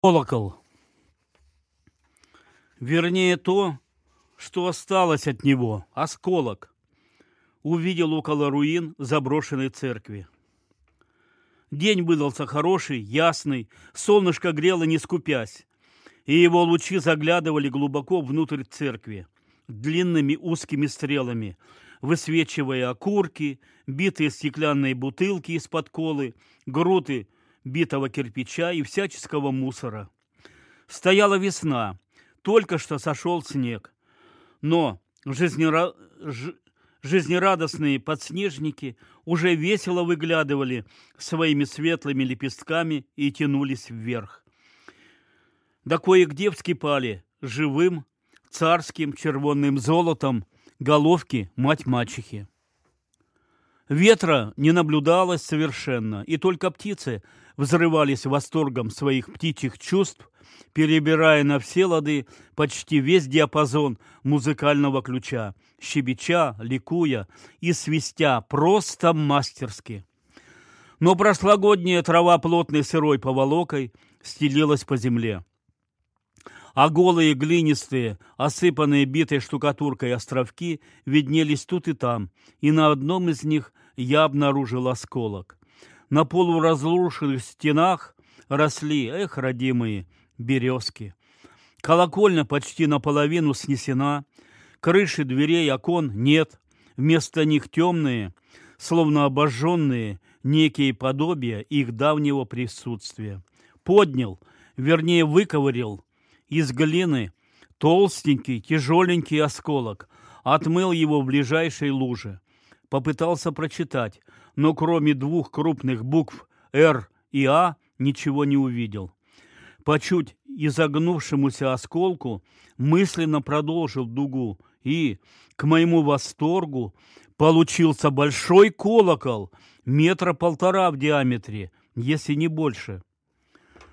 колокол. Вернее, то, что осталось от него, осколок, увидел около руин заброшенной церкви. День выдался хороший, ясный, солнышко грело не скупясь, и его лучи заглядывали глубоко внутрь церкви, длинными узкими стрелами, высвечивая окурки, битые стеклянные бутылки из-под колы, груты битого кирпича и всяческого мусора. Стояла весна, только что сошел снег, но жизнера... ж... жизнерадостные подснежники уже весело выглядывали своими светлыми лепестками и тянулись вверх. Да кое-где вскипали живым, царским червонным золотом головки мать-мачехи. Ветра не наблюдалось совершенно, и только птицы взрывались восторгом своих птичьих чувств, перебирая на все лады почти весь диапазон музыкального ключа, щебеча, ликуя и свистя просто мастерски. Но прошлогодняя трава плотной сырой поволокой стелилась по земле а голые глинистые, осыпанные битой штукатуркой островки виднелись тут и там, и на одном из них я обнаружил осколок. На полуразрушенных стенах росли, эх, родимые, березки. Колокольня почти наполовину снесена, крыши дверей окон нет, вместо них темные, словно обожженные, некие подобия их давнего присутствия. Поднял, вернее выковырил из глины толстенький, тяжеленький осколок, отмыл его в ближайшей луже. Попытался прочитать, но кроме двух крупных букв «Р» и «А» ничего не увидел. По чуть изогнувшемуся осколку мысленно продолжил дугу и, к моему восторгу, получился большой колокол, метра полтора в диаметре, если не больше.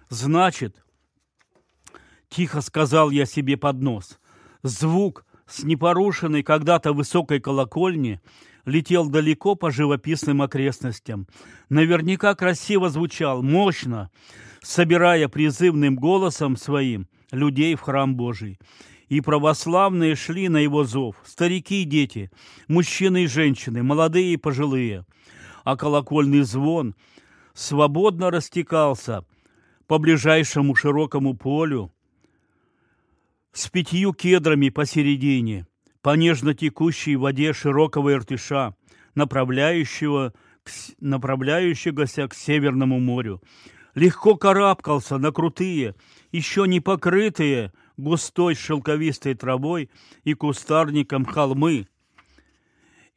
Значит, Тихо сказал я себе под нос. Звук с непорушенной когда-то высокой колокольни летел далеко по живописным окрестностям. Наверняка красиво звучал, мощно, собирая призывным голосом своим людей в храм Божий. И православные шли на его зов, старики и дети, мужчины и женщины, молодые и пожилые. А колокольный звон свободно растекался по ближайшему широкому полю, с пятью кедрами посередине, по нежно текущей воде широкого иртыша, направляющего к, направляющегося к Северному морю. Легко карабкался на крутые, еще не покрытые густой шелковистой травой и кустарником холмы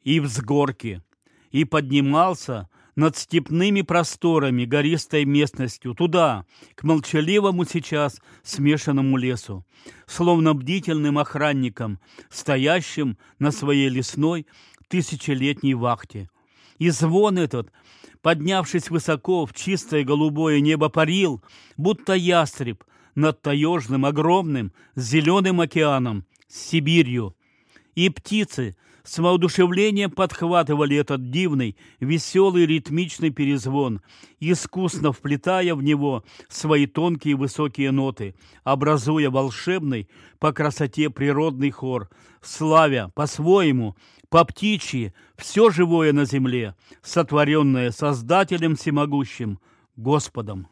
и взгорки, и поднимался над степными просторами, гористой местностью, туда, к молчаливому сейчас смешанному лесу, словно бдительным охранником, стоящим на своей лесной тысячелетней вахте. И звон этот, поднявшись высоко в чистое голубое небо, парил, будто ястреб над таежным, огромным, зеленым океаном, Сибирью. И птицы — с воодушевлением подхватывали этот дивный, веселый ритмичный перезвон, искусно вплетая в него свои тонкие высокие ноты, образуя волшебный по красоте природный хор, славя по-своему, по птичьи, все живое на земле, сотворенное Создателем всемогущим, Господом.